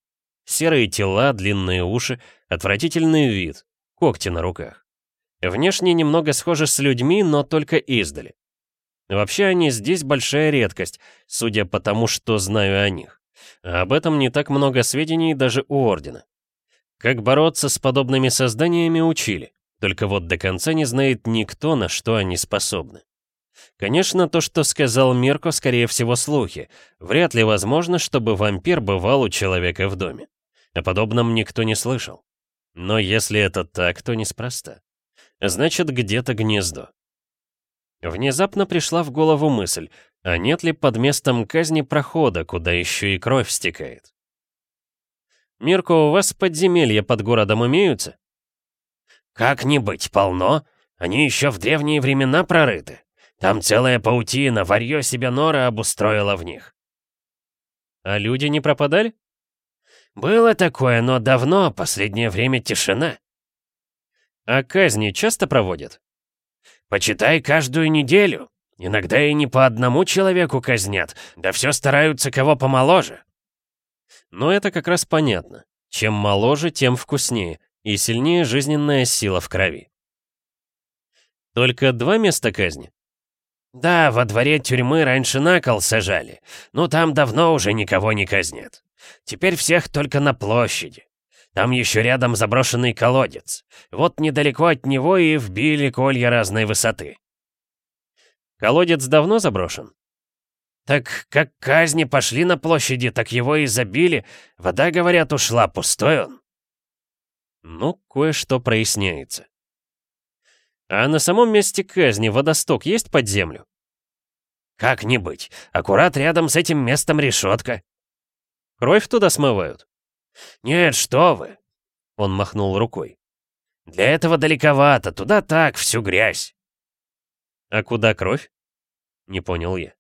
Серые тела, длинные уши, отвратительный вид, когти на руках. Внешне немного схожи с людьми, но только издали. Вообще они здесь большая редкость, судя по тому, что знаю о них. Об этом не так много сведений даже у Ордена. Как бороться с подобными созданиями учили, только вот до конца не знает никто, на что они способны. Конечно, то, что сказал Мирко, скорее всего, слухи. Вряд ли возможно, чтобы вампир бывал у человека в доме. О подобном никто не слышал. Но если это так, то неспроста. Значит, где-то гнездо. Внезапно пришла в голову мысль, а нет ли под местом казни прохода, куда еще и кровь стекает? «Мирко, у вас подземелья под городом имеются?» «Как не быть, полно. Они еще в древние времена прорыты. Там целая паутина, варьё себе нора обустроила в них». «А люди не пропадали?» «Было такое, но давно, последнее время тишина». «А казни часто проводят?» «Почитай каждую неделю. Иногда и не по одному человеку казнят, да все стараются кого помоложе». Но это как раз понятно. Чем моложе, тем вкуснее, и сильнее жизненная сила в крови. Только два места казни? Да, во дворе тюрьмы раньше на кол сажали, но там давно уже никого не казнят. Теперь всех только на площади. Там еще рядом заброшенный колодец. Вот недалеко от него и вбили колья разной высоты. Колодец давно заброшен? Так как казни пошли на площади, так его и забили. Вода, говорят, ушла, пустой он. Ну, кое-что проясняется. А на самом месте казни водосток есть под землю? Как не быть, аккурат рядом с этим местом решетка. Кровь туда смывают? Нет, что вы. Он махнул рукой. Для этого далековато, туда так, всю грязь. А куда кровь? Не понял я.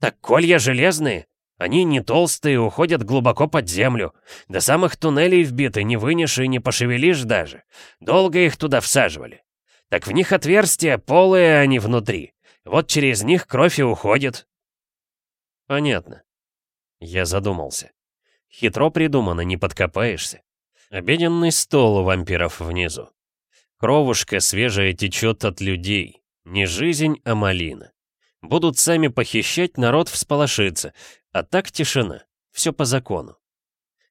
Так колья железные. Они не толстые, уходят глубоко под землю. До самых туннелей вбиты, не вынешь и не пошевелишь даже. Долго их туда всаживали. Так в них отверстия, полые они внутри. Вот через них кровь и уходит. Понятно. Я задумался. Хитро придумано, не подкопаешься. Обеденный стол у вампиров внизу. Кровушка свежая течет от людей. Не жизнь, а малина. Будут сами похищать, народ всполошится. А так тишина. Все по закону.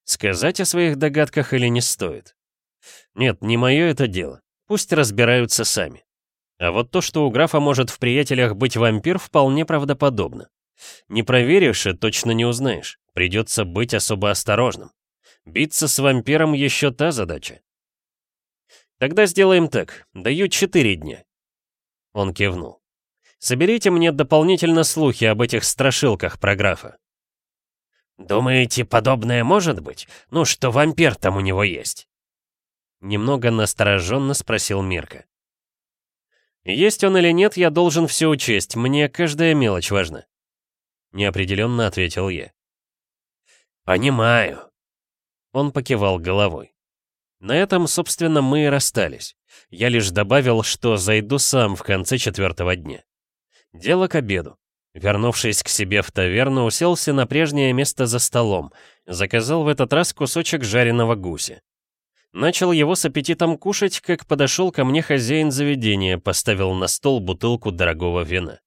Сказать о своих догадках или не стоит? Нет, не мое это дело. Пусть разбираются сами. А вот то, что у графа может в приятелях быть вампир, вполне правдоподобно. Не проверишь и точно не узнаешь. Придется быть особо осторожным. Биться с вампиром еще та задача. Тогда сделаем так. Даю четыре дня. Он кивнул. Соберите мне дополнительно слухи об этих страшилках про графа. Думаете, подобное может быть? Ну, что вампир там у него есть? Немного настороженно спросил Мирка. Есть он или нет, я должен все учесть, мне каждая мелочь важна. Неопределенно ответил я. Понимаю. Он покивал головой. На этом, собственно, мы и расстались. Я лишь добавил, что зайду сам в конце четвертого дня. Дело к обеду. Вернувшись к себе в таверну, уселся на прежнее место за столом, заказал в этот раз кусочек жареного гуся. Начал его с аппетитом кушать, как подошел ко мне хозяин заведения, поставил на стол бутылку дорогого вина.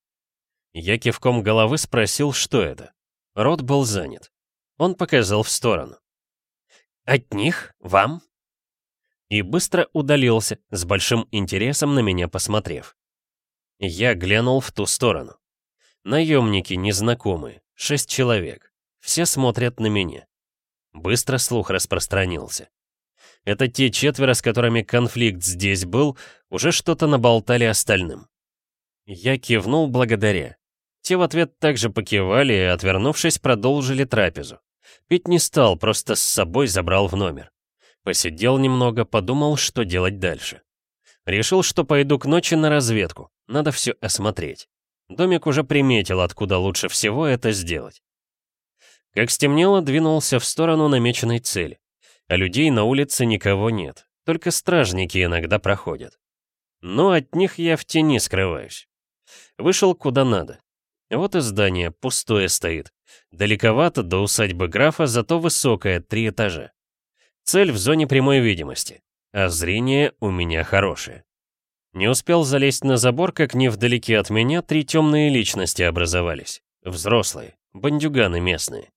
Я кивком головы спросил, что это. Рот был занят. Он показал в сторону. «От них? Вам?» И быстро удалился, с большим интересом на меня посмотрев. Я глянул в ту сторону. Наемники незнакомые, шесть человек. Все смотрят на меня. Быстро слух распространился. Это те четверо, с которыми конфликт здесь был, уже что-то наболтали остальным. Я кивнул благодаря. Те в ответ также покивали и, отвернувшись, продолжили трапезу. Пить не стал, просто с собой забрал в номер. Посидел немного, подумал, что делать дальше. Решил, что пойду к ночи на разведку. Надо все осмотреть. Домик уже приметил, откуда лучше всего это сделать. Как стемнело, двинулся в сторону намеченной цели. А людей на улице никого нет, только стражники иногда проходят. Но от них я в тени скрываюсь. Вышел куда надо. Вот и здание, пустое стоит. Далековато до усадьбы графа, зато высокое, три этажа. Цель в зоне прямой видимости, а зрение у меня хорошее. Не успел залезть на забор, как невдалеке от меня три темные личности образовались. Взрослые, бандюганы местные.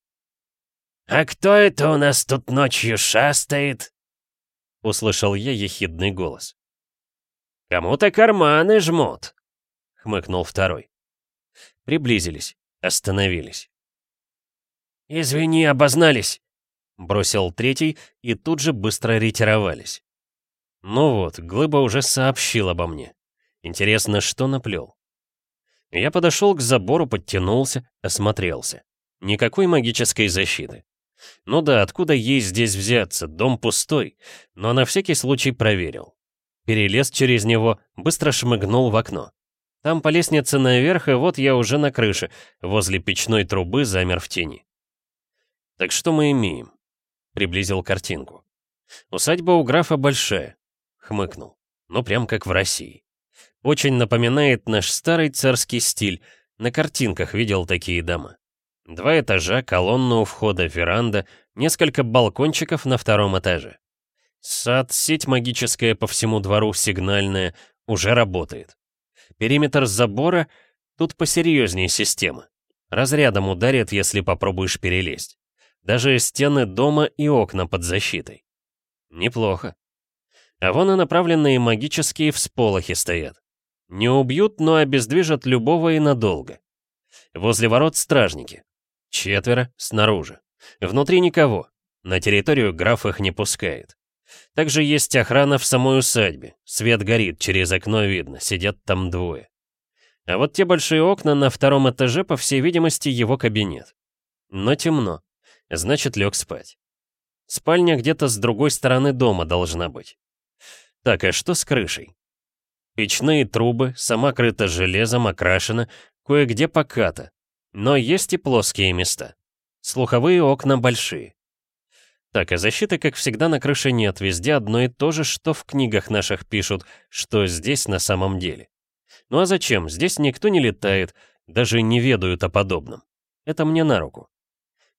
«А кто это у нас тут ночью шастает?» Услышал я ехидный голос. «Кому-то карманы жмут», — хмыкнул второй. Приблизились, остановились. «Извини, обознались», — бросил третий, и тут же быстро ретировались. Ну вот, Глыба уже сообщил обо мне. Интересно, что наплел? Я подошел к забору, подтянулся, осмотрелся. Никакой магической защиты. Ну да, откуда ей здесь взяться, дом пустой, но на всякий случай проверил. Перелез через него, быстро шмыгнул в окно. Там по лестнице наверх, и вот я уже на крыше, возле печной трубы замер в тени. «Так что мы имеем?» Приблизил картинку. «Усадьба у графа большая», — хмыкнул. «Ну, прям как в России. Очень напоминает наш старый царский стиль. На картинках видел такие дома. Два этажа, колонна у входа, веранда, несколько балкончиков на втором этаже. Сад, сеть магическая по всему двору, сигнальная, уже работает. Периметр забора, тут посерьезнее система. Разрядом ударит, если попробуешь перелезть. Даже стены дома и окна под защитой. Неплохо. А вон и направленные магические всполохи стоят. Не убьют, но обездвижат любого и надолго. Возле ворот стражники. Четверо снаружи. Внутри никого. На территорию граф их не пускает. Также есть охрана в самой усадьбе. Свет горит, через окно видно, сидят там двое. А вот те большие окна на втором этаже, по всей видимости, его кабинет. Но темно. Значит, лег спать. Спальня где-то с другой стороны дома должна быть. Так, а что с крышей? Печные трубы, сама крыта железом, окрашена, кое-где поката. Но есть и плоские места. Слуховые окна большие. Так, а защиты, как всегда, на крыше нет, везде одно и то же, что в книгах наших пишут, что здесь на самом деле. Ну а зачем? Здесь никто не летает, даже не ведают о подобном. Это мне на руку.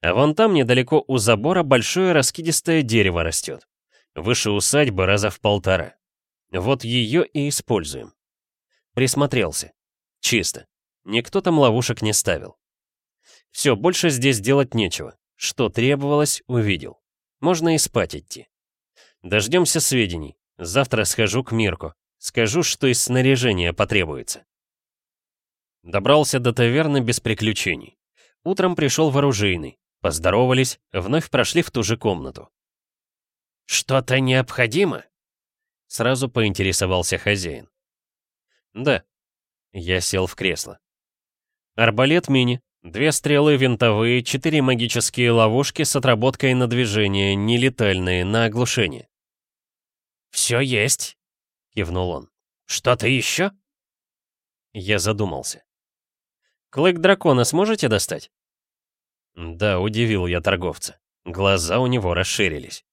А вон там, недалеко у забора, большое раскидистое дерево растет. Выше усадьбы раза в полтора. Вот ее и используем. Присмотрелся. Чисто. Никто там ловушек не ставил. Все, больше здесь делать нечего. Что требовалось, увидел. Можно и спать идти. Дождемся сведений. Завтра схожу к Мирку. Скажу, что из снаряжения потребуется. Добрался до таверны без приключений. Утром пришел вооружейный. Поздоровались, вновь прошли в ту же комнату. «Что-то необходимо?» Сразу поинтересовался хозяин. «Да». Я сел в кресло. Арбалет мини, Две стрелы винтовые, четыре магические ловушки с отработкой на движение, нелетальные, на оглушение. «Все есть», — кивнул он. «Что-то еще?» Я задумался. «Клык дракона сможете достать?» Да, удивил я торговца. Глаза у него расширились.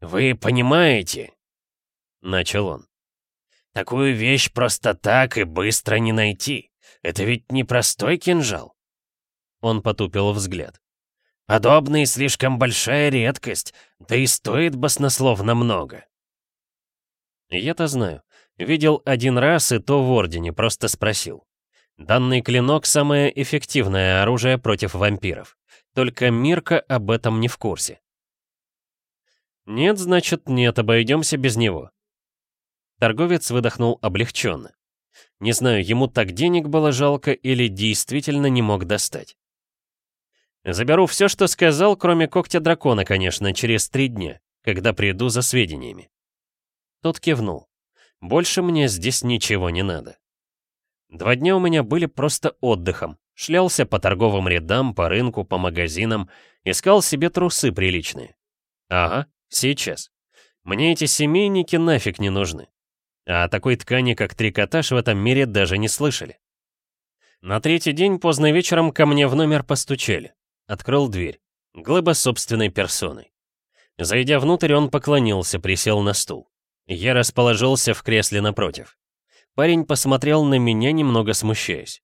«Вы понимаете?» — начал он. «Такую вещь просто так и быстро не найти. Это ведь не простой кинжал. Он потупил взгляд. «Подобный слишком большая редкость, да и стоит баснословно много». «Я-то знаю. Видел один раз, и то в Ордене, просто спросил. Данный клинок — самое эффективное оружие против вампиров. Только Мирка об этом не в курсе». «Нет, значит, нет, обойдемся без него». Торговец выдохнул облегченно. Не знаю, ему так денег было жалко или действительно не мог достать. Заберу все, что сказал, кроме когтя дракона, конечно, через три дня, когда приду за сведениями. Тот кивнул. Больше мне здесь ничего не надо. Два дня у меня были просто отдыхом. Шлялся по торговым рядам, по рынку, по магазинам, искал себе трусы приличные. Ага, сейчас. Мне эти семейники нафиг не нужны. А о такой ткани, как трикотаж, в этом мире даже не слышали. На третий день поздно вечером ко мне в номер постучали. Открыл дверь. Глыба собственной персоной. Зайдя внутрь, он поклонился, присел на стул. Я расположился в кресле напротив. Парень посмотрел на меня, немного смущаясь.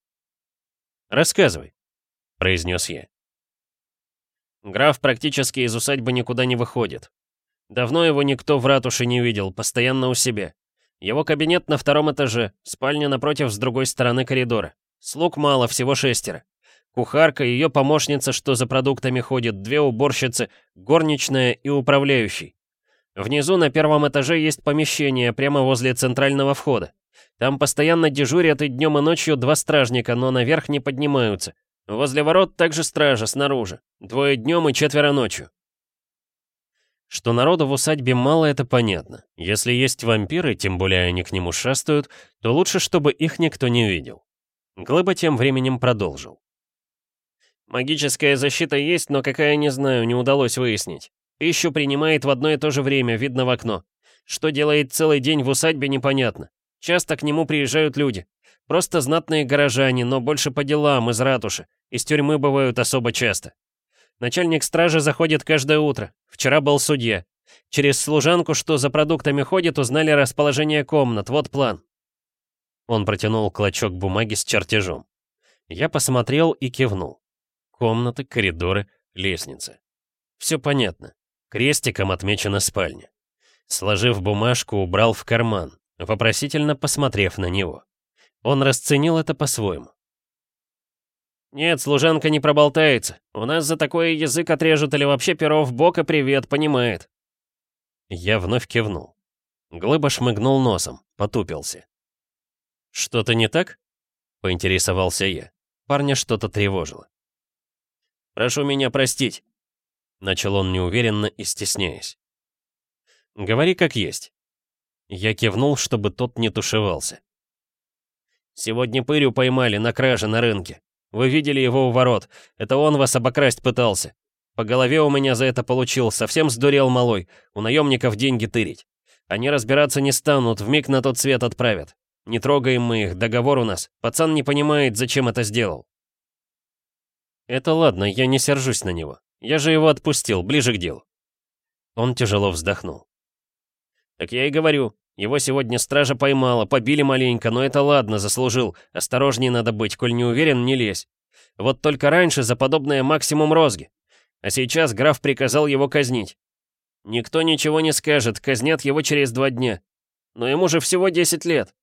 «Рассказывай», — произнес я. Граф практически из усадьбы никуда не выходит. Давно его никто в ратуше не видел, постоянно у себя. Его кабинет на втором этаже, спальня напротив с другой стороны коридора. Слуг мало, всего шестеро. Кухарка, ее помощница, что за продуктами ходит, две уборщицы, горничная и управляющий. Внизу на первом этаже есть помещение, прямо возле центрального входа. Там постоянно дежурят и днем и ночью два стражника, но наверх не поднимаются. Возле ворот также стража снаружи. Двое днем и четверо ночью. Что народу в усадьбе мало, это понятно. Если есть вампиры, тем более они к нему шастают, то лучше, чтобы их никто не видел. Глыба тем временем продолжил. Магическая защита есть, но какая не знаю, не удалось выяснить. Пищу принимает в одно и то же время, видно в окно. Что делает целый день в усадьбе, непонятно. Часто к нему приезжают люди. Просто знатные горожане, но больше по делам, из ратуши. Из тюрьмы бывают особо часто. Начальник стражи заходит каждое утро. Вчера был судья. Через служанку, что за продуктами ходит, узнали расположение комнат. Вот план. Он протянул клочок бумаги с чертежом. Я посмотрел и кивнул. Комнаты, коридоры, лестница. Все понятно. Крестиком отмечена спальня. Сложив бумажку, убрал в карман, вопросительно посмотрев на него. Он расценил это по-своему. «Нет, служанка не проболтается. У нас за такое язык отрежут или вообще перо в бок и привет, понимает». Я вновь кивнул. Глыба шмыгнул носом, потупился. «Что-то не так?» — поинтересовался я. Парня что-то тревожило. «Прошу меня простить», — начал он неуверенно и стесняясь. «Говори как есть». Я кивнул, чтобы тот не тушевался. «Сегодня пырю поймали на краже на рынке. Вы видели его у ворот. Это он вас обокрасть пытался. По голове у меня за это получил. Совсем сдурел малой. У наемников деньги тырить. Они разбираться не станут, вмиг на тот свет отправят. Не трогаем мы их, договор у нас. Пацан не понимает, зачем это сделал. Это ладно, я не сержусь на него. Я же его отпустил, ближе к делу. Он тяжело вздохнул. Так я и говорю, его сегодня стража поймала, побили маленько, но это ладно, заслужил. Осторожнее надо быть, коль не уверен, не лезь. Вот только раньше за подобное максимум розги. А сейчас граф приказал его казнить. Никто ничего не скажет, казнят его через два дня. Но ему же всего 10 лет.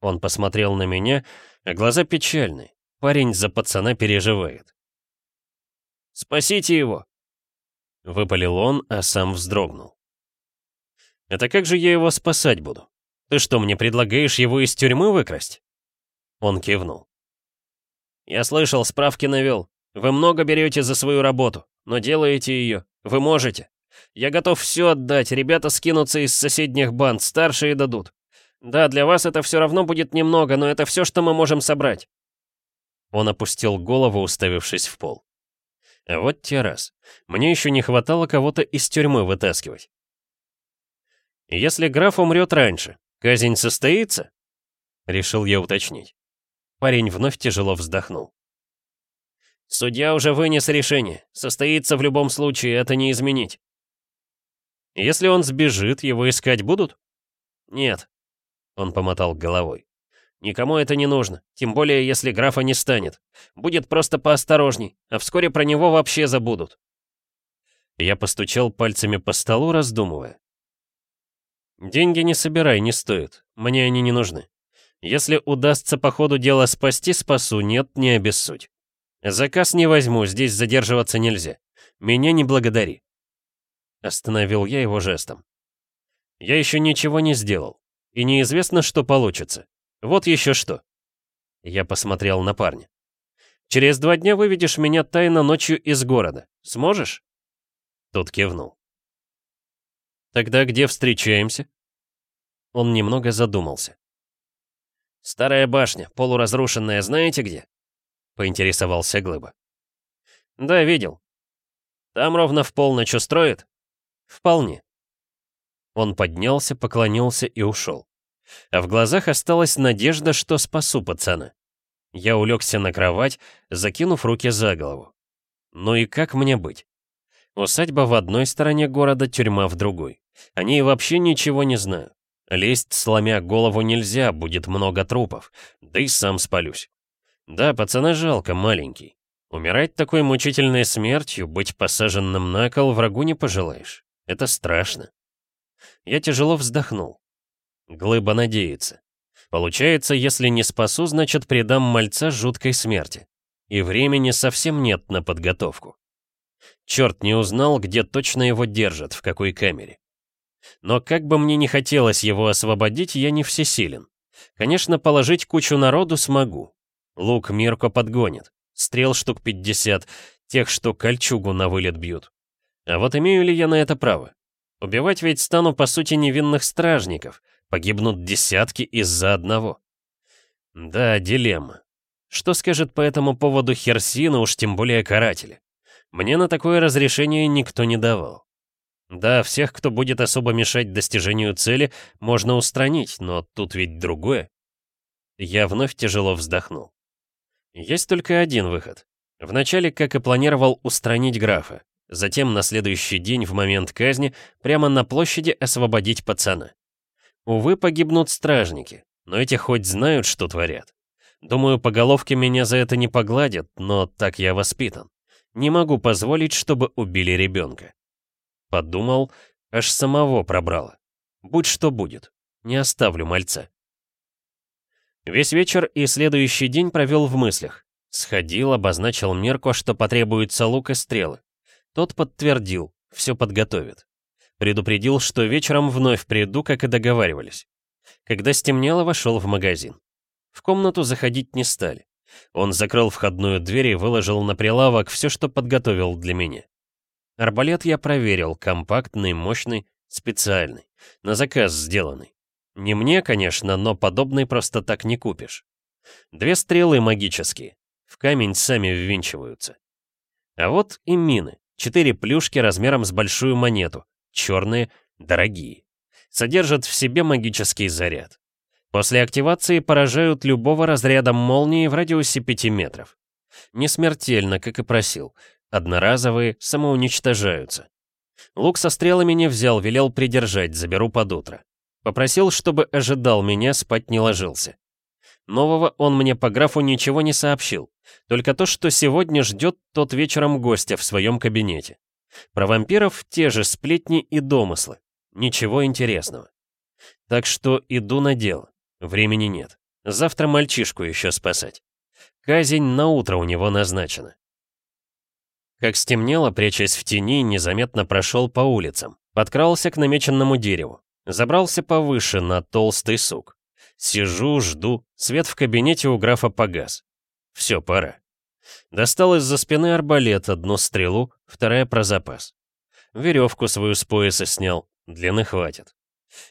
Он посмотрел на меня, а глаза печальные. Парень за пацана переживает. «Спасите его!» Выпалил он, а сам вздрогнул. «Это как же я его спасать буду? Ты что, мне предлагаешь его из тюрьмы выкрасть?» Он кивнул. «Я слышал, справки навел. Вы много берете за свою работу, но делаете ее. Вы можете. Я готов все отдать, ребята скинутся из соседних банд, старшие дадут. Да, для вас это все равно будет немного, но это все, что мы можем собрать. Он опустил голову, уставившись в пол. Вот те раз. Мне еще не хватало кого-то из тюрьмы вытаскивать. Если граф умрет раньше, казнь состоится? Решил я уточнить. Парень вновь тяжело вздохнул. Судья уже вынес решение. Состоится в любом случае, это не изменить. Если он сбежит, его искать будут? Нет. Он помотал головой. Никому это не нужно, тем более если графа не станет. Будет просто поосторожней, а вскоре про него вообще забудут. Я постучал пальцами по столу, раздумывая. Деньги не собирай, не стоит. Мне они не нужны. Если удастся по ходу дела спасти, спасу, нет, не обессудь. Заказ не возьму, здесь задерживаться нельзя. Меня не благодари. Остановил я его жестом. Я еще ничего не сделал, и неизвестно, что получится. Вот еще что. Я посмотрел на парня. Через два дня выведешь меня тайно ночью из города. Сможешь? Тот кивнул. Тогда где встречаемся? Он немного задумался. Старая башня, полуразрушенная, знаете где? Поинтересовался Глыба. Да, видел. Там ровно в полночь устроит? Вполне. Он поднялся, поклонился и ушел. А в глазах осталась надежда, что спасу пацана. Я улегся на кровать, закинув руки за голову. Ну и как мне быть? Усадьба в одной стороне города, тюрьма в другой. Они вообще ничего не знаю. Лезть, сломя голову, нельзя, будет много трупов. Да и сам спалюсь. Да, пацана жалко, маленький. Умирать такой мучительной смертью, быть посаженным на кол, врагу не пожелаешь. Это страшно. Я тяжело вздохнул. Глыба надеется. Получается, если не спасу, значит предам мальца жуткой смерти. И времени совсем нет на подготовку. Черт не узнал, где точно его держат, в какой камере. Но как бы мне не хотелось его освободить, я не всесилен. Конечно, положить кучу народу смогу. Лук Мирко подгонит. Стрел штук 50, тех, что кольчугу на вылет бьют. А вот имею ли я на это право? Убивать ведь стану, по сути, невинных стражников. Погибнут десятки из-за одного. Да, дилемма. Что скажет по этому поводу Херсина, уж тем более каратели? Мне на такое разрешение никто не давал. Да, всех, кто будет особо мешать достижению цели, можно устранить, но тут ведь другое. Я вновь тяжело вздохнул. Есть только один выход. Вначале, как и планировал, устранить графа. Затем на следующий день, в момент казни, прямо на площади освободить пацана. Увы, погибнут стражники, но эти хоть знают, что творят. Думаю, по головке меня за это не погладят, но так я воспитан. Не могу позволить, чтобы убили ребенка. Подумал, аж самого пробрало. Будь что будет, не оставлю мальца. Весь вечер и следующий день провел в мыслях. Сходил, обозначил Мерку, что потребуется лук и стрелы. Тот подтвердил, все подготовит. Предупредил, что вечером вновь приду, как и договаривались. Когда стемнело, вошел в магазин. В комнату заходить не стали. Он закрыл входную дверь и выложил на прилавок все, что подготовил для меня. Арбалет я проверил, компактный, мощный, специальный, на заказ сделанный. Не мне, конечно, но подобный просто так не купишь. Две стрелы магические, в камень сами ввинчиваются. А вот и мины, четыре плюшки размером с большую монету, черные, дорогие. Содержат в себе магический заряд. После активации поражают любого разряда молнии в радиусе 5 метров. Не смертельно, как и просил, Одноразовые самоуничтожаются. Лук со стрелами не взял, велел придержать, заберу под утро. Попросил, чтобы ожидал меня, спать не ложился. Нового он мне по графу ничего не сообщил, только то, что сегодня ждет тот вечером гостя в своем кабинете. Про вампиров те же сплетни и домыслы. Ничего интересного. Так что иду на дело. Времени нет. Завтра мальчишку еще спасать. Казнь на утро у него назначена. Как стемнело, прячась в тени, незаметно прошел по улицам. Подкрался к намеченному дереву. Забрался повыше, на толстый сук. Сижу, жду. Свет в кабинете у графа погас. Все, пора. Достал из-за спины арбалет, одну стрелу, вторая про запас. Веревку свою с пояса снял, длины хватит.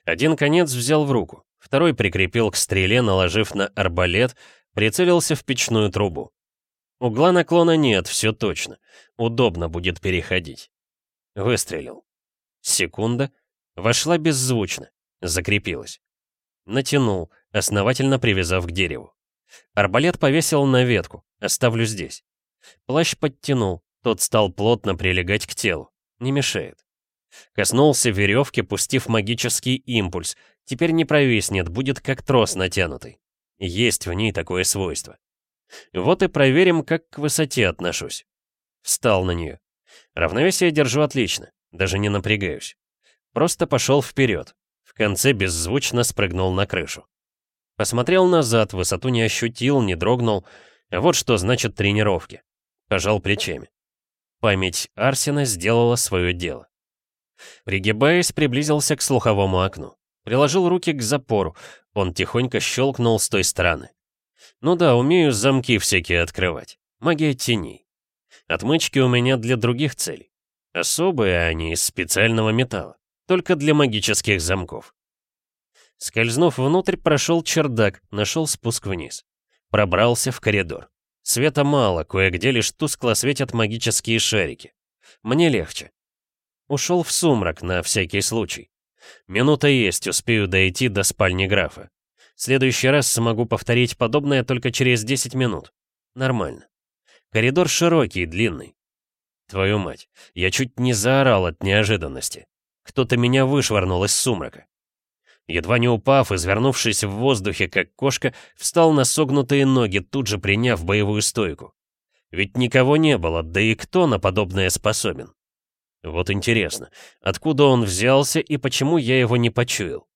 Один конец взял в руку, второй прикрепил к стреле, наложив на арбалет, прицелился в печную трубу. Угла наклона нет, все точно. Удобно будет переходить. Выстрелил. Секунда. Вошла беззвучно. Закрепилась. Натянул, основательно привязав к дереву. Арбалет повесил на ветку. Оставлю здесь. Плащ подтянул. Тот стал плотно прилегать к телу. Не мешает. Коснулся веревки, пустив магический импульс. Теперь не провиснет, будет как трос натянутый. Есть в ней такое свойство. Вот и проверим, как к высоте отношусь. Встал на нее. Равновесие держу отлично, даже не напрягаюсь. Просто пошел вперед. В конце беззвучно спрыгнул на крышу. Посмотрел назад, высоту не ощутил, не дрогнул. А вот что значит тренировки. Пожал плечами. Память Арсена сделала свое дело. Пригибаясь, приблизился к слуховому окну. Приложил руки к запору. Он тихонько щелкнул с той стороны. Ну да, умею замки всякие открывать. Магия теней. Отмычки у меня для других целей. Особые они из специального металла. Только для магических замков. Скользнув внутрь, прошел чердак, нашел спуск вниз. Пробрался в коридор. Света мало, кое-где лишь тускло светят магические шарики. Мне легче. Ушел в сумрак на всякий случай. Минута есть, успею дойти до спальни графа следующий раз смогу повторить подобное только через 10 минут. Нормально. Коридор широкий, длинный. Твою мать, я чуть не заорал от неожиданности. Кто-то меня вышвырнул из сумрака. Едва не упав, извернувшись в воздухе, как кошка, встал на согнутые ноги, тут же приняв боевую стойку. Ведь никого не было, да и кто на подобное способен? Вот интересно, откуда он взялся и почему я его не почуял?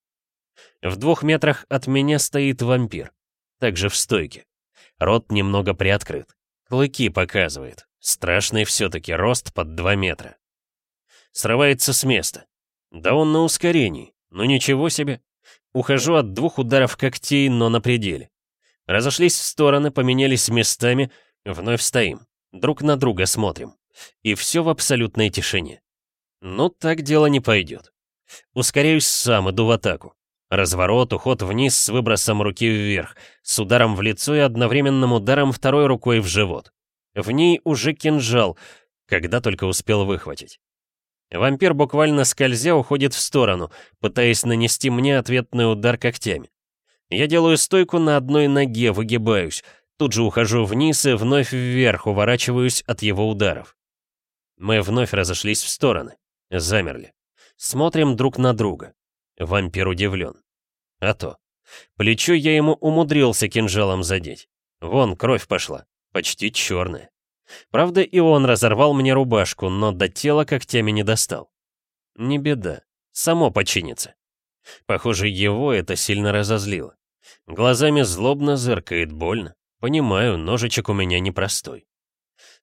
В двух метрах от меня стоит вампир, также в стойке. Рот немного приоткрыт. Клыки показывает. Страшный все-таки рост под 2 метра. Срывается с места. Да он на ускорении. Ну ничего себе. Ухожу от двух ударов когтей, но на пределе. Разошлись в стороны, поменялись местами, вновь стоим. Друг на друга смотрим. И все в абсолютной тишине. Ну, так дело не пойдет. Ускоряюсь сам, иду в атаку. Разворот, уход вниз с выбросом руки вверх, с ударом в лицо и одновременным ударом второй рукой в живот. В ней уже кинжал, когда только успел выхватить. Вампир буквально скользя уходит в сторону, пытаясь нанести мне ответный удар когтями. Я делаю стойку на одной ноге, выгибаюсь, тут же ухожу вниз и вновь вверх, уворачиваюсь от его ударов. Мы вновь разошлись в стороны, замерли. Смотрим друг на друга. Вампир удивлен. А то. Плечо я ему умудрился кинжалом задеть. Вон, кровь пошла. Почти черная. Правда, и он разорвал мне рубашку, но до тела когтями не достал. Не беда. Само починится. Похоже, его это сильно разозлило. Глазами злобно зыркает, больно. Понимаю, ножичек у меня непростой.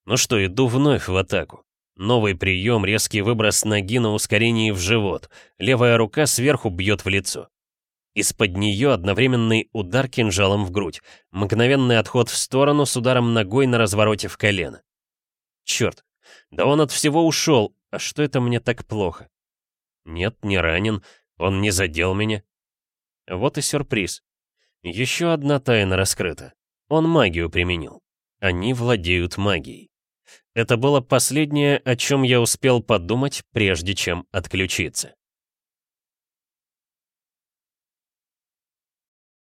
Ну что, иду вновь в атаку. Новый прием, резкий выброс ноги на ускорении в живот. Левая рука сверху бьет в лицо. Из-под нее одновременный удар кинжалом в грудь. Мгновенный отход в сторону с ударом ногой на развороте в колено. Черт, да он от всего ушел, а что это мне так плохо? Нет, не ранен, он не задел меня. Вот и сюрприз. Еще одна тайна раскрыта. Он магию применил. Они владеют магией. Это было последнее, о чем я успел подумать, прежде чем отключиться.